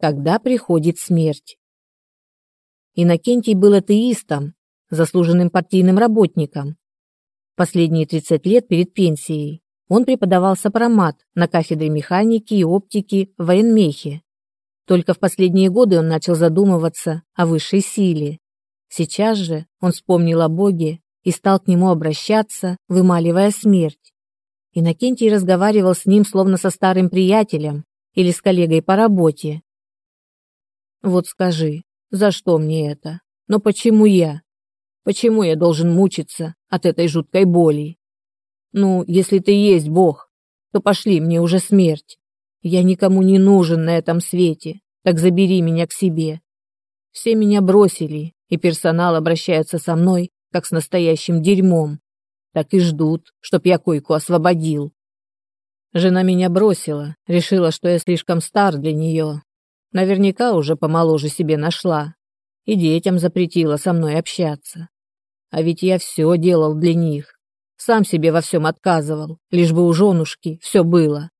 когда приходит смерть. Иннокентий был атеистом, заслуженным партийным работником. Последние 30 лет перед пенсией он преподавал сопромат на кафедре механики и оптики в военмехе. Только в последние годы он начал задумываться о высшей силе. Сейчас же он вспомнил о Боге и стал к нему обращаться, вымаливая смерть. Иннокентий разговаривал с ним словно со старым приятелем или с коллегой по работе. «Вот скажи, за что мне это? Но почему я? Почему я должен мучиться от этой жуткой боли? Ну, если ты есть Бог, то пошли мне уже смерть. Я никому не нужен на этом свете, так забери меня к себе. Все меня бросили, и персонал обращается со мной, как с настоящим дерьмом. Так и ждут, чтоб я койку освободил. Жена меня бросила, решила, что я слишком стар для нее. Наверняка уже помоложе себе нашла. И детям запретила со мной общаться. А ведь я все делал для них. Сам себе во всем отказывал, лишь бы у женушки все было.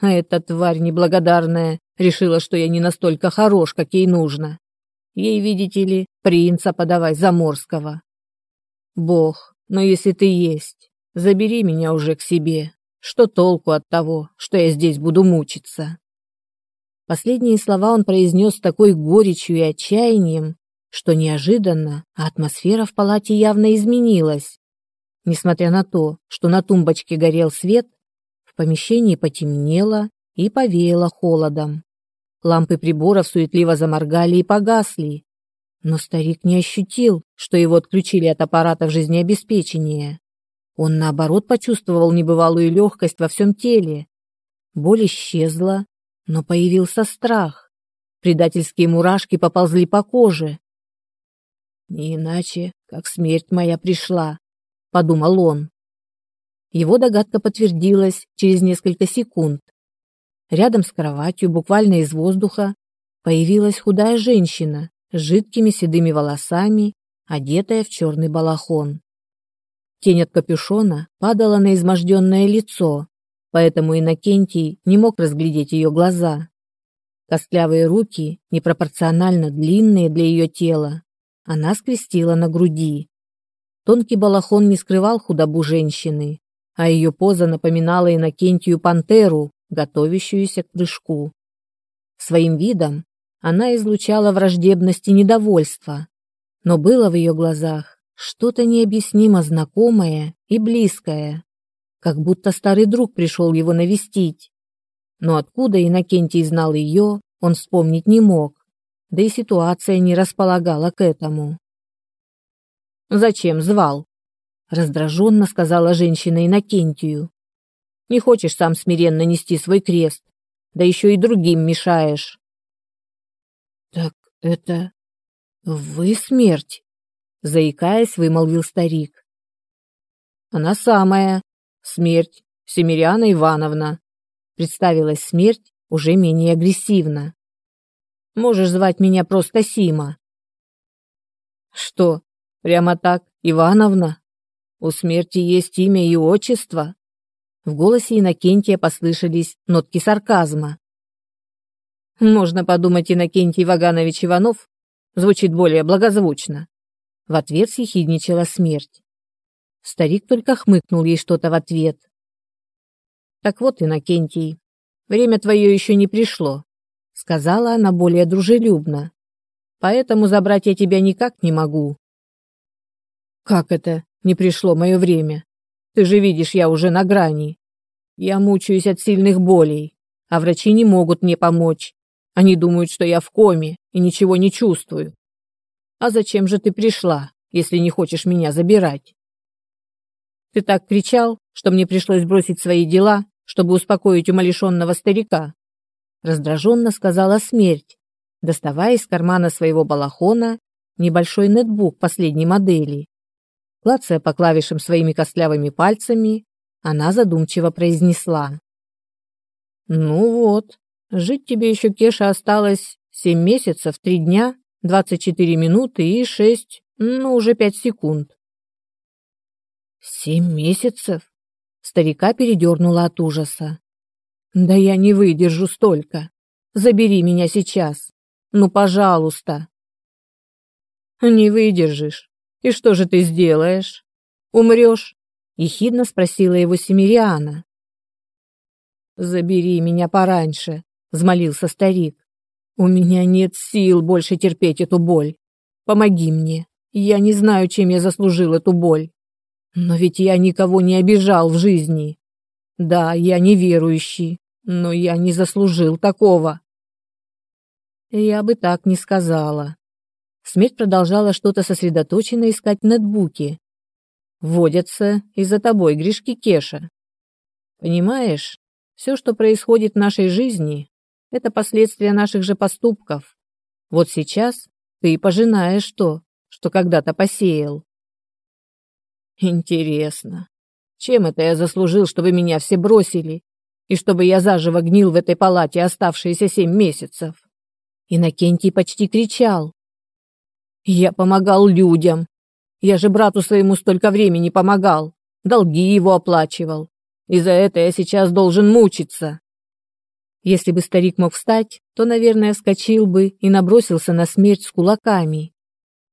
А эта тварь неблагодарная решила, что я не настолько хорош, как ей нужно. Ей, видите ли, принца подавай заморского. Бог, но если ты есть, забери меня уже к себе. Что толку от того, что я здесь буду мучиться? Последние слова он произнес с такой горечью и отчаянием, что неожиданно атмосфера в палате явно изменилась. Несмотря на то, что на тумбочке горел свет, в помещении потемнело и повеяло холодом. Лампы приборов суетливо заморгали и погасли. Но старик не ощутил, что его отключили от аппаратов жизнеобеспечения. Он, наоборот, почувствовал небывалую легкость во всем теле. Боль исчезла, но появился страх. Предательские мурашки поползли по коже. «Не иначе, как смерть моя пришла», — подумал он. Его догадка подтвердилась через несколько секунд. Рядом с кроватью, буквально из воздуха, появилась худая женщина с жидкими седыми волосами, одетая в черный балахон. Тень от капюшона падала на изможденное лицо, поэтому Иннокентий не мог разглядеть ее глаза. Костлявые руки, непропорционально длинные для ее тела, она скрестила на груди. Тонкий балахон не скрывал худобу женщины, а ее поза напоминала Иннокентию пантеру, готовящуюся к прыжку. Своим видом она излучала враждебность и недовольство, но было в ее глазах что-то необъяснимо знакомое и близкое, как будто старый друг пришел его навестить. Но откуда Иннокентий знал ее, он вспомнить не мог, да и ситуация не располагала к этому. «Зачем звал?» — раздраженно сказала женщина Иннокентию. «Не хочешь сам смиренно нести свой крест, да еще и другим мешаешь». «Так это вы смерть?» — заикаясь, вымолвил старик. «Она самая, смерть, Семиряна Ивановна», — представилась смерть уже менее агрессивно. «Можешь звать меня просто Сима». «Что, Прямо так, Ивановна? У смерти есть имя и отчество?» В голосе Иннокентия послышались нотки сарказма. «Можно подумать, Иннокентий Ваганович Иванов звучит более благозвучно». В ответ съехидничала смерть. Старик только хмыкнул ей что-то в ответ. «Так вот, Иннокентий, время твое еще не пришло», сказала она более дружелюбно. «Поэтому забрать я тебя никак не могу. Как это не пришло мое время? Ты же видишь, я уже на грани. Я мучаюсь от сильных болей, а врачи не могут мне помочь. Они думают, что я в коме и ничего не чувствую. А зачем же ты пришла, если не хочешь меня забирать? Ты так кричал, что мне пришлось бросить свои дела, чтобы успокоить умалишенного старика. Раздраженно сказала смерть, доставая из кармана своего балахона небольшой нетбук последней модели. Клацая по клавишам своими костлявыми пальцами, она задумчиво произнесла. «Ну вот, жить тебе еще, Кеша, осталось семь месяцев, три дня, двадцать четыре минуты и шесть, ну, уже пять секунд». «Семь месяцев?» Старика передернула от ужаса. «Да я не выдержу столько. Забери меня сейчас. Ну, пожалуйста. Не выдержишь. И что же ты сделаешь? Умрешь? Ехидно спросила его Семириана. Забери меня пораньше, взмолился старик. У меня нет сил больше терпеть эту боль. Помоги мне. Я не знаю, чем я заслужил эту боль. Но ведь я никого не обижал в жизни. Да, я неверующий, но я не заслужил такого. Я бы так не сказала. Смерть продолжала что-то сосредоточенно искать в нетбуке. Вводятся и за тобой грешки Кеша. Понимаешь, все, что происходит в нашей жизни, это последствия наших же поступков. Вот сейчас ты пожинаешь то, что когда-то посеял. Интересно, чем это я заслужил, чтобы меня все бросили, и чтобы я заживо гнил в этой палате оставшиеся семь месяцев? Иннокентий почти кричал. Я помогал людям. Я же брату своему столько времени помогал, долги его оплачивал. И за это я сейчас должен мучиться. Если бы старик мог встать, то, наверное, вскочил бы и набросился на смерть с кулаками.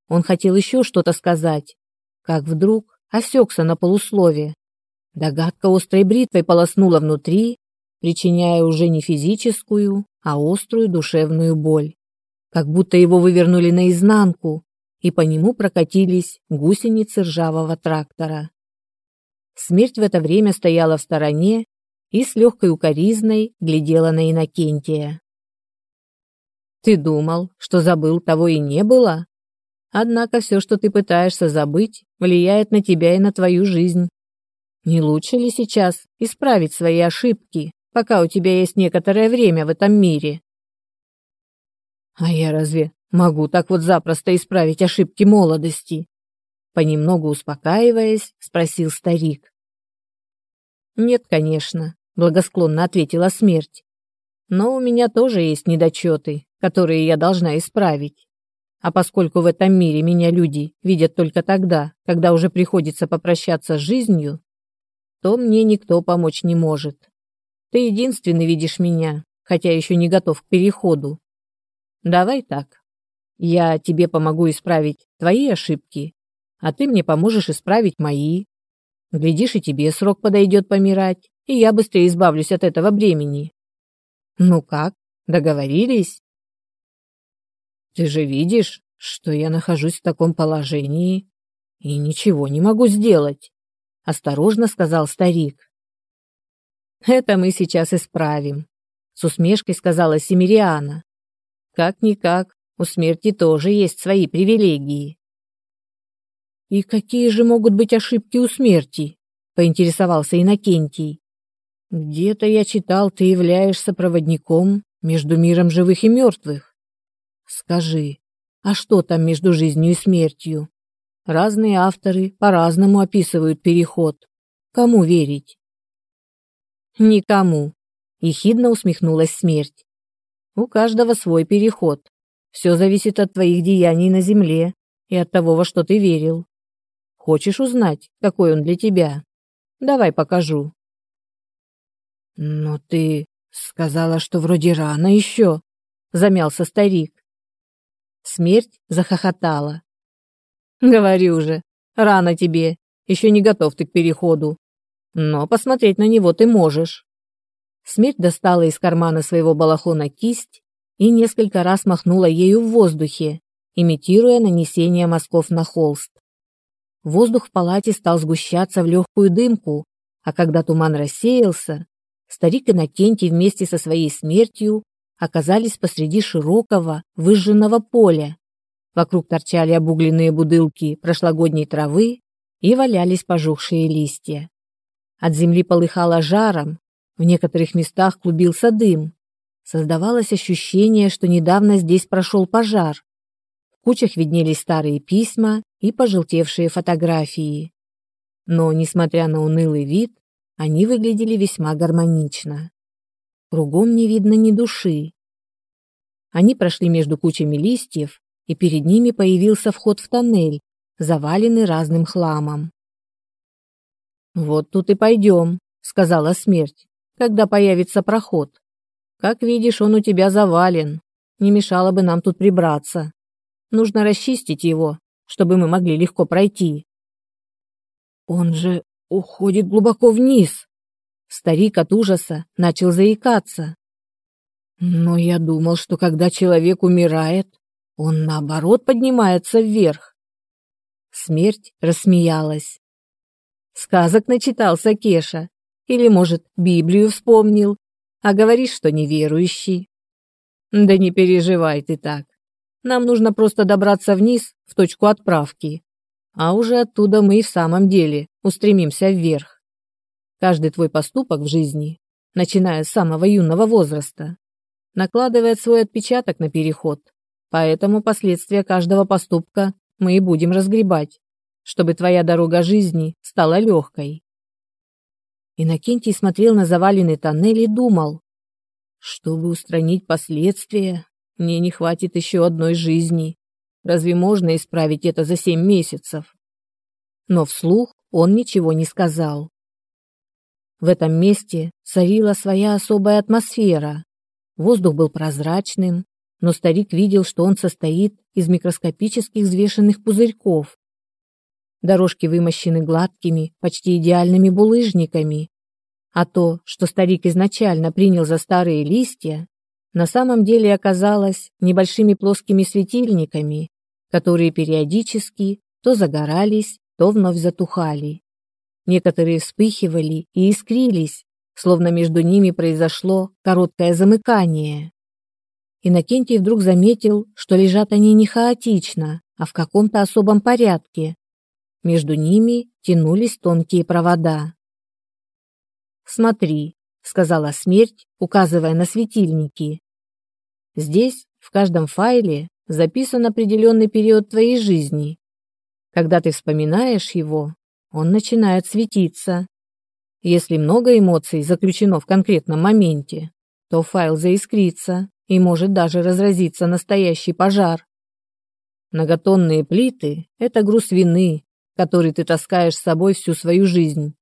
Он хотел еще что-то сказать, как вдруг осекся на полуслове. Догадка острой бритвой полоснула внутри, причиняя уже не физическую, а острую душевную боль. Как будто его вывернули наизнанку, и по нему прокатились гусеницы ржавого трактора. Смерть в это время стояла в стороне и с легкой укоризной глядела на Иннокентия. «Ты думал, что забыл, того и не было? Однако все, что ты пытаешься забыть, влияет на тебя и на твою жизнь. Не лучше ли сейчас исправить свои ошибки, пока у тебя есть некоторое время в этом мире?» «А я разве могу так вот запросто исправить ошибки молодости?» Понемногу успокаиваясь, спросил старик. «Нет, конечно», — благосклонно ответила смерть. «Но у меня тоже есть недочеты, которые я должна исправить. А поскольку в этом мире меня люди видят только тогда, когда уже приходится попрощаться с жизнью, то мне никто помочь не может. Ты единственный видишь меня, хотя еще не готов к переходу. Давай так. Я тебе помогу исправить твои ошибки, а ты мне поможешь исправить мои. Глядишь, и тебе срок подойдет помирать, и я быстрее избавлюсь от этого бремени. Ну как, договорились? Ты же видишь, что я нахожусь в таком положении и ничего не могу сделать, осторожно сказал старик. Это мы сейчас исправим, с усмешкой сказала Семириана. Как-никак, у смерти тоже есть свои привилегии. «И какие же могут быть ошибки у смерти?» — поинтересовался Иннокентий. «Где-то я читал, ты являешься проводником между миром живых и мертвых. Скажи, а что там между жизнью и смертью? Разные авторы по-разному описывают переход. Кому верить?» «Никому», — ехидно усмехнулась смерть. «У каждого свой переход. Все зависит от твоих деяний на земле и от того, во что ты верил. Хочешь узнать, какой он для тебя? Давай покажу. Но ты сказала, что вроде рано еще, замялся старик. Смерть захохотала. Говорю же, рано тебе, еще не готов ты к переходу. Но посмотреть на него ты можешь. Смерть достала из кармана своего балахона кисть и несколько раз махнула ею в воздухе, имитируя нанесение мазков на холст. Воздух в палате стал сгущаться в легкую дымку, а когда туман рассеялся, старик Иннокентий вместе со своей смертью оказались посреди широкого выжженного поля. Вокруг торчали обугленные будылки прошлогодней травы и валялись пожухшие листья. От земли полыхало жаром, в некоторых местах клубился дым. Создавалось ощущение, что недавно здесь прошел пожар кучах виднелись старые письма и пожелтевшие фотографии. Но, несмотря на унылый вид, они выглядели весьма гармонично. Кругом не видно ни души. Они прошли между кучами листьев, и перед ними появился вход в тоннель, заваленный разным хламом. «Вот тут и пойдем», — сказала смерть, — «когда появится проход. Как видишь, он у тебя завален. Не мешало бы нам тут прибраться. Нужно расчистить его, чтобы мы могли легко пройти. Он же уходит глубоко вниз. Старик от ужаса начал заикаться. Но я думал, что когда человек умирает, он наоборот поднимается вверх. Смерть рассмеялась. Сказок начитался Кеша. Или, может, Библию вспомнил, а говоришь, что неверующий. Да не переживай ты так. Нам нужно просто добраться вниз, в точку отправки. А уже оттуда мы и в самом деле устремимся вверх. Каждый твой поступок в жизни, начиная с самого юного возраста, накладывает свой отпечаток на переход. Поэтому последствия каждого поступка мы и будем разгребать, чтобы твоя дорога жизни стала легкой. Иннокентий смотрел на заваленный тоннель и думал, чтобы устранить последствия, мне не хватит еще одной жизни. Разве можно исправить это за семь месяцев? Но вслух он ничего не сказал. В этом месте царила своя особая атмосфера. Воздух был прозрачным, но старик видел, что он состоит из микроскопических взвешенных пузырьков. Дорожки вымощены гладкими, почти идеальными булыжниками, а то, что старик изначально принял за старые листья, на самом деле оказалось небольшими плоскими светильниками, которые периодически то загорались, то вновь затухали. Некоторые вспыхивали и искрились, словно между ними произошло короткое замыкание. Иннокентий вдруг заметил, что лежат они не хаотично, а в каком-то особом порядке. Между ними тянулись тонкие провода. «Смотри», — сказала смерть, указывая на светильники. «Здесь, в каждом файле, записан определенный период твоей жизни. Когда ты вспоминаешь его, он начинает светиться. Если много эмоций заключено в конкретном моменте, то файл заискрится и может даже разразиться настоящий пожар. Многотонные плиты – это груз вины, который ты таскаешь с собой всю свою жизнь.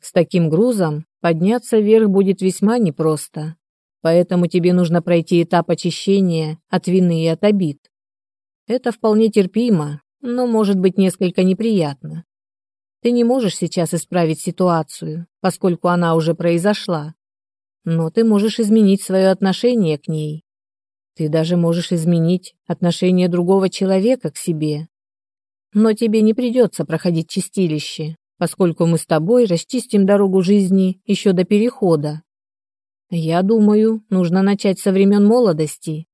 С таким грузом подняться вверх будет весьма непросто, поэтому тебе нужно пройти этап очищения от вины и от обид. Это вполне терпимо, но может быть несколько неприятно. Ты не можешь сейчас исправить ситуацию, поскольку она уже произошла, но ты можешь изменить свое отношение к ней. Ты даже можешь изменить отношение другого человека к себе. Но тебе не придется проходить чистилище, поскольку мы с тобой расчистим дорогу жизни еще до перехода. Я думаю, нужно начать со времен молодости.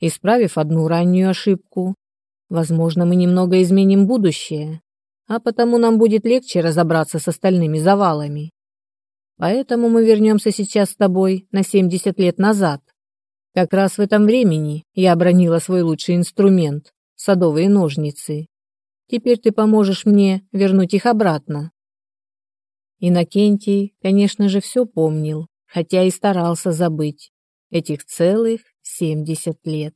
Исправив одну раннюю ошибку, возможно, мы немного изменим будущее, а потому нам будет легче разобраться с остальными завалами. Поэтому мы вернемся сейчас с тобой на 70 лет назад. Как раз в этом времени я обронила свой лучший инструмент – садовые ножницы. Теперь ты поможешь мне вернуть их обратно. Иннокентий, конечно же, все помнил, хотя и старался забыть. Этих целых семьдесят лет.